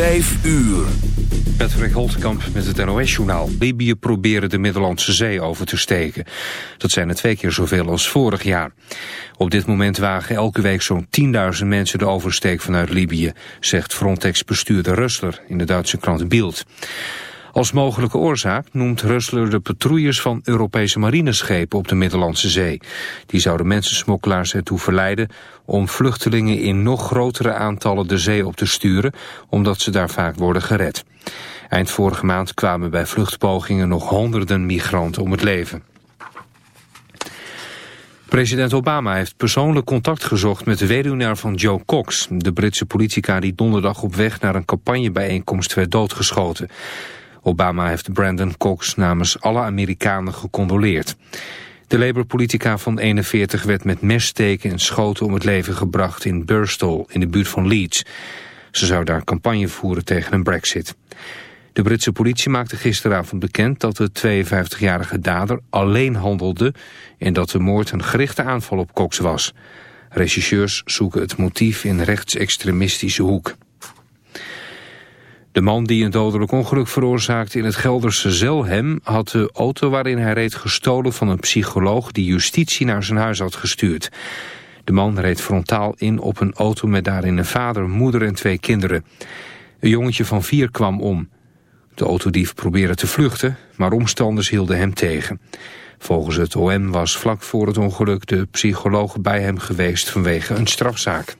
Vijf uur. Patrick Holtkamp met het NOS-journaal. Libië proberen de Middellandse Zee over te steken. Dat zijn er twee keer zoveel als vorig jaar. Op dit moment wagen elke week zo'n 10.000 mensen de oversteek vanuit Libië... zegt Frontex-bestuurder Rustler in de Duitse krant Bild. Als mogelijke oorzaak noemt Rusler de patrouilles van Europese marineschepen op de Middellandse Zee. Die zouden mensensmokkelaars ertoe verleiden om vluchtelingen in nog grotere aantallen de zee op te sturen, omdat ze daar vaak worden gered. Eind vorige maand kwamen bij vluchtpogingen nog honderden migranten om het leven. President Obama heeft persoonlijk contact gezocht met de weduwnaar van Joe Cox, de Britse politica die donderdag op weg naar een campagnebijeenkomst werd doodgeschoten. Obama heeft Brandon Cox namens alle Amerikanen gecondoleerd. De Labour-politica van 41 werd met messteken en schoten om het leven gebracht in Burstall, in de buurt van Leeds. Ze zou daar campagne voeren tegen een brexit. De Britse politie maakte gisteravond bekend dat de 52-jarige dader alleen handelde... en dat de moord een gerichte aanval op Cox was. Regisseurs zoeken het motief in rechtsextremistische hoek. De man die een dodelijk ongeluk veroorzaakte in het Gelderse Zelhem... had de auto waarin hij reed gestolen van een psycholoog... die justitie naar zijn huis had gestuurd. De man reed frontaal in op een auto met daarin een vader, moeder en twee kinderen. Een jongetje van vier kwam om. De autodief probeerde te vluchten, maar omstanders hielden hem tegen. Volgens het OM was vlak voor het ongeluk de psycholoog bij hem geweest vanwege een strafzaak.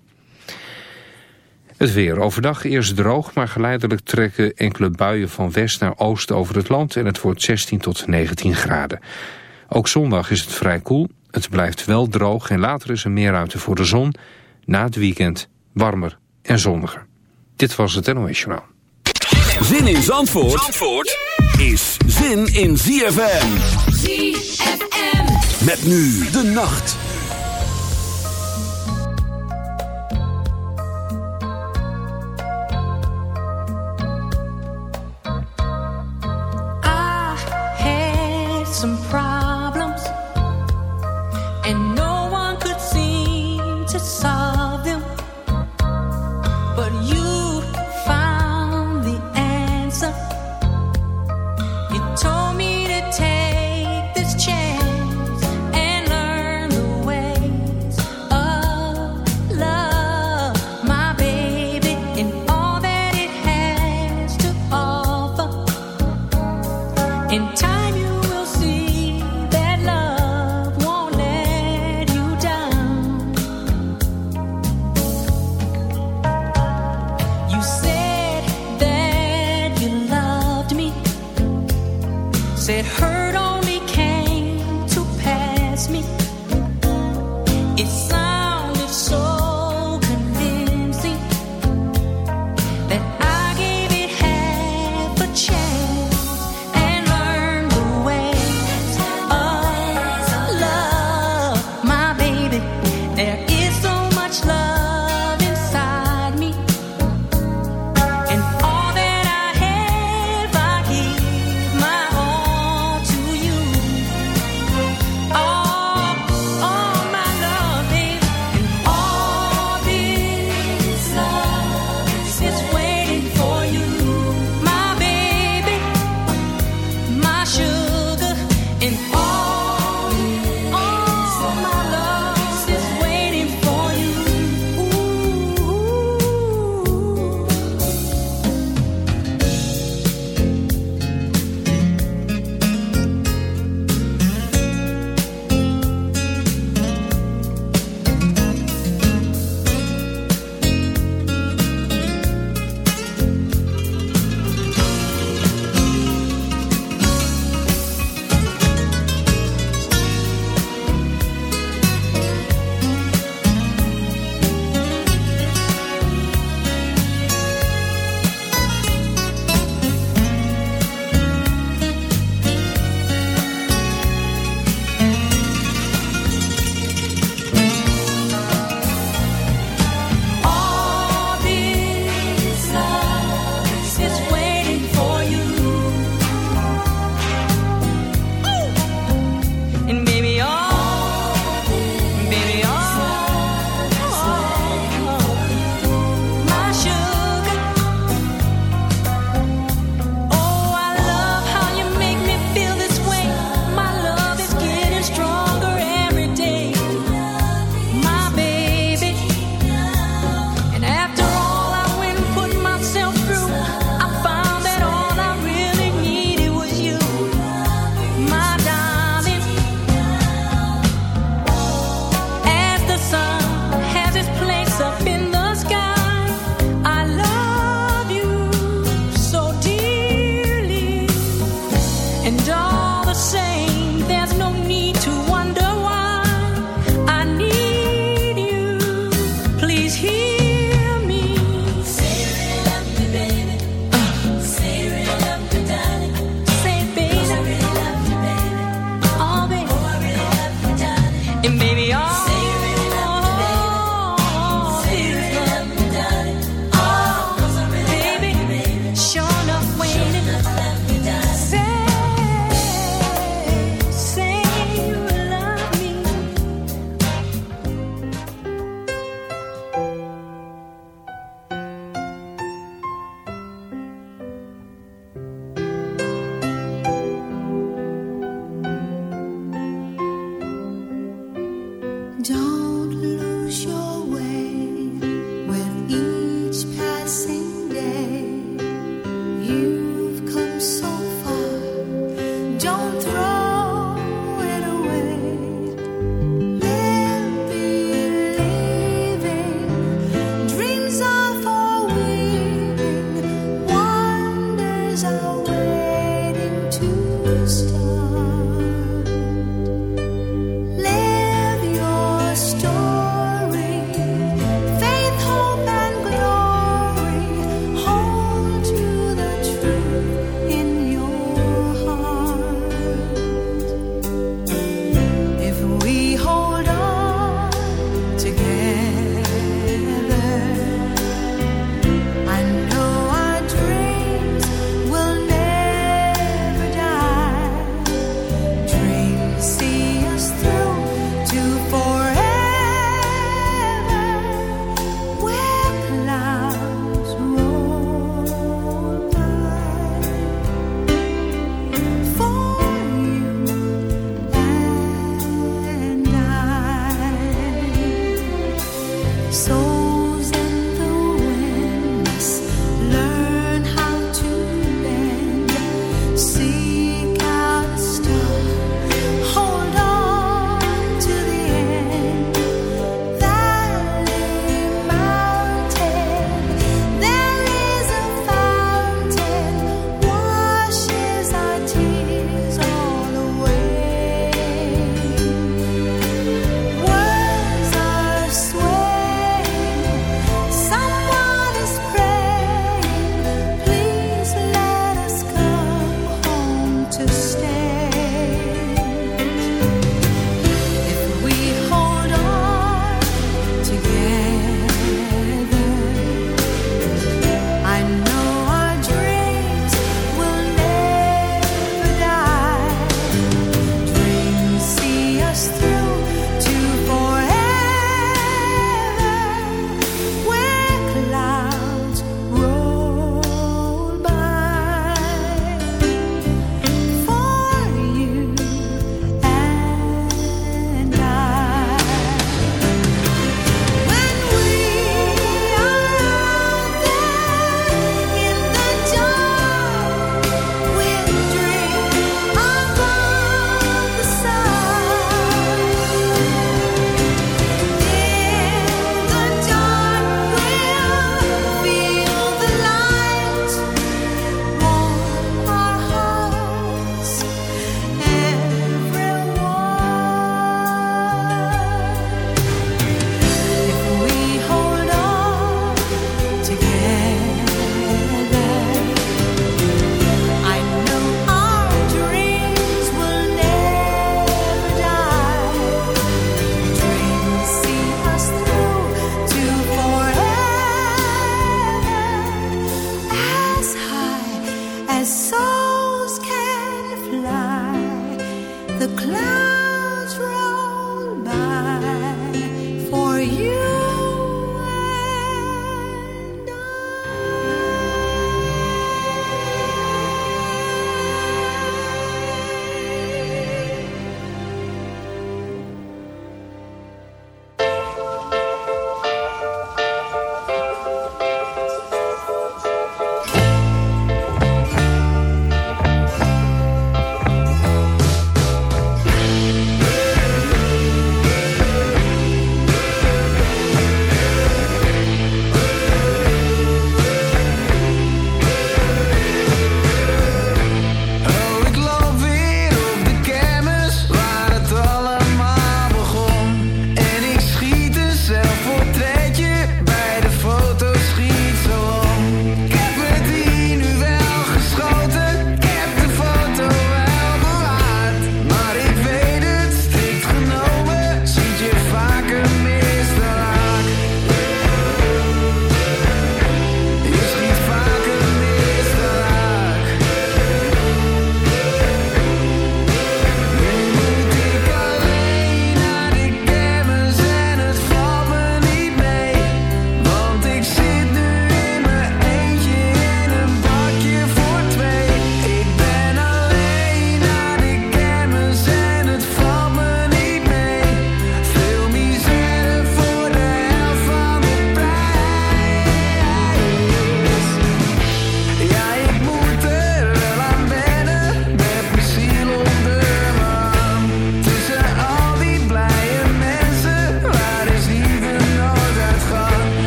Het weer. Overdag eerst droog, maar geleidelijk trekken enkele buien van west naar oost over het land en het wordt 16 tot 19 graden. Ook zondag is het vrij koel. Het blijft wel droog en later is er meer ruimte voor de zon. Na het weekend warmer en zonniger. Dit was het NOS Journaal. Zin in Zandvoort, Zandvoort is zin in ZFM. ZFM. Met nu de nacht.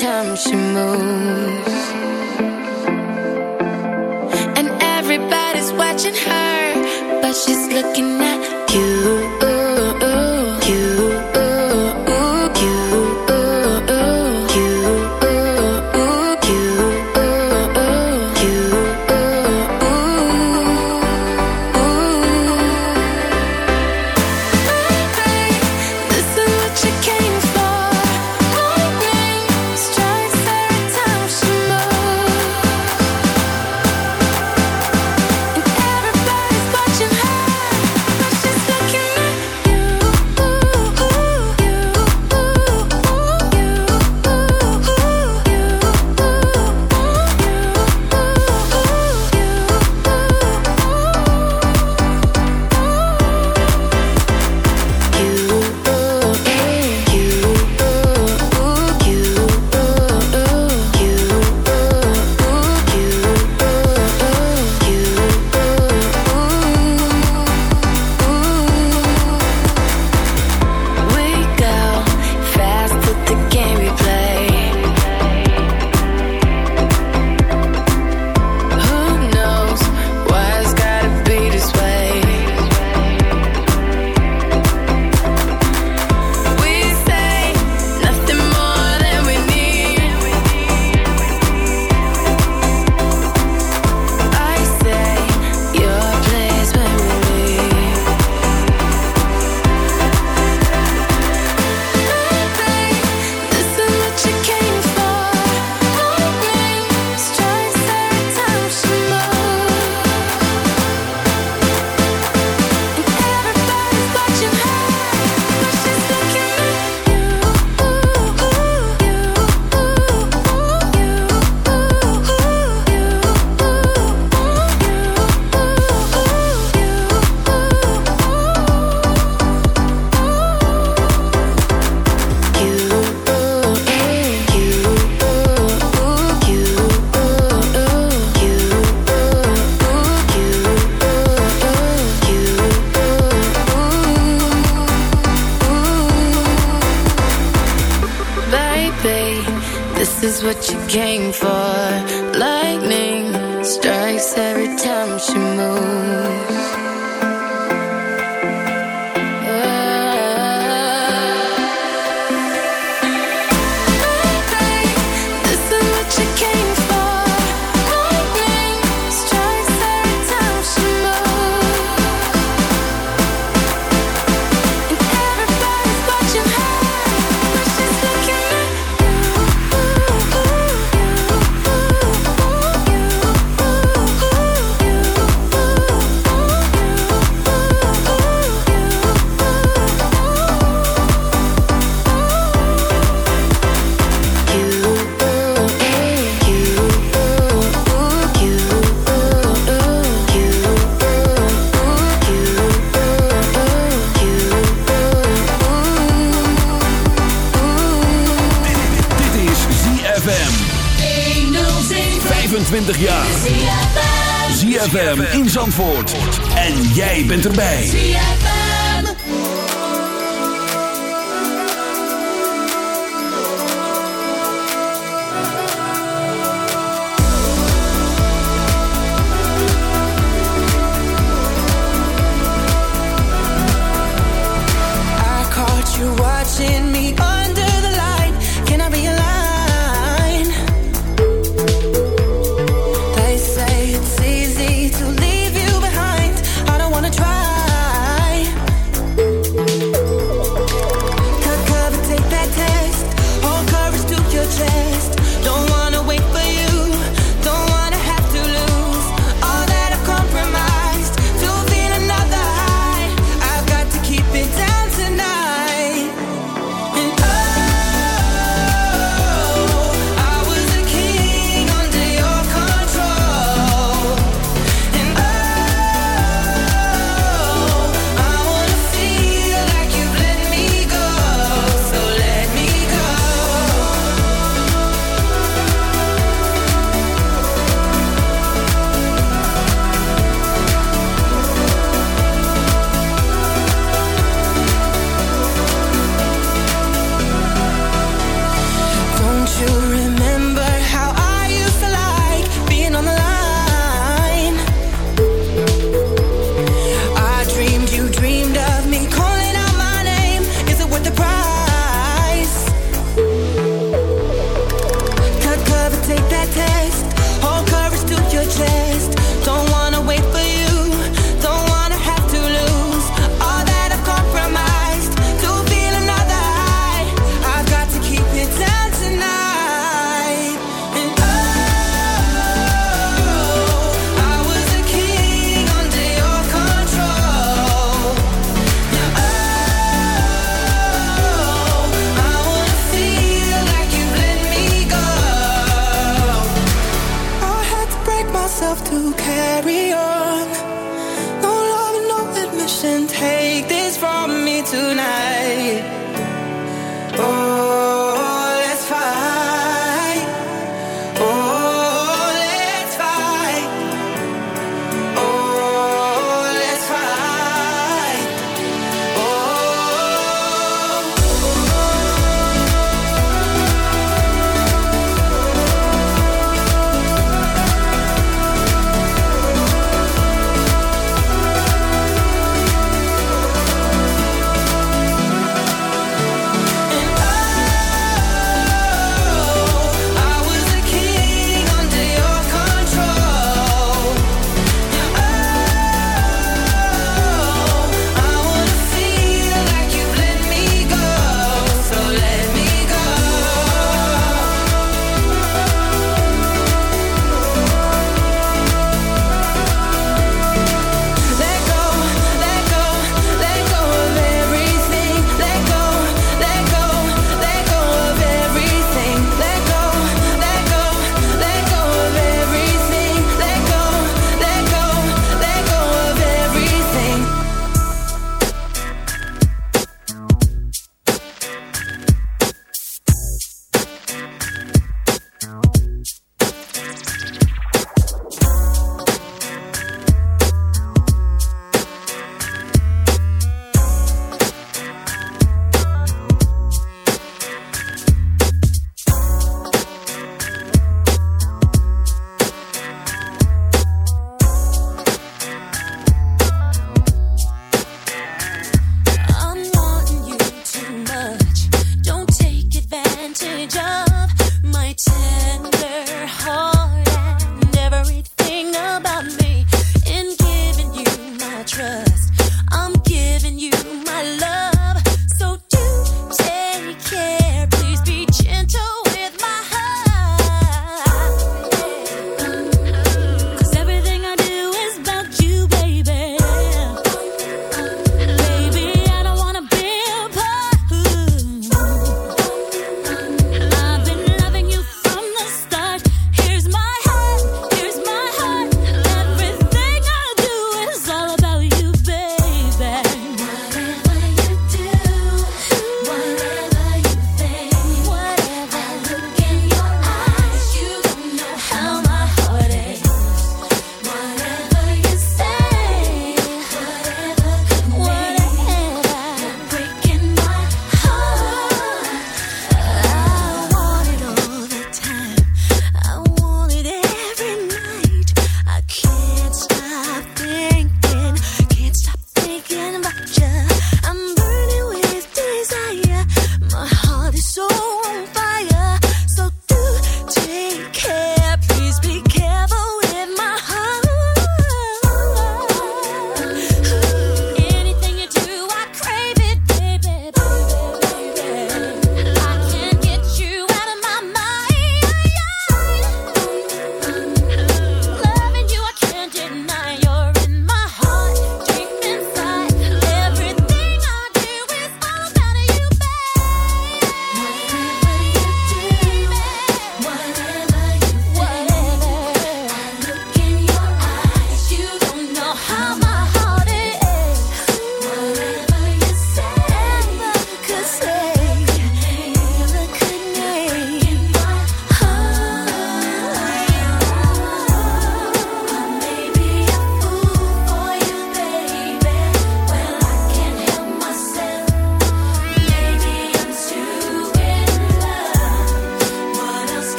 time she moves And everybody's watching her But she's looking at En jij bent erbij.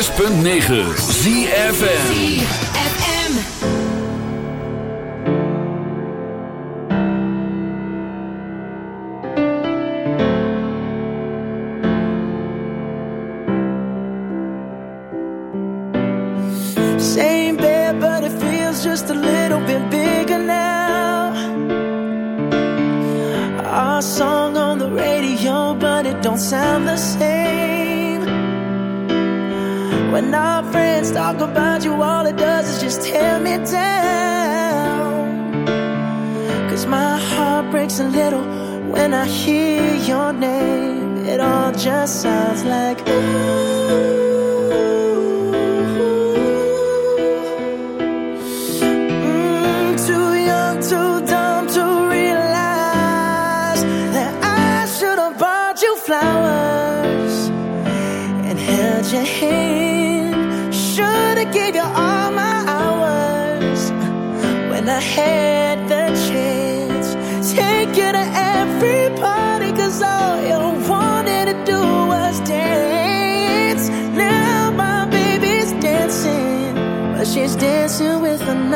106.9 ZFN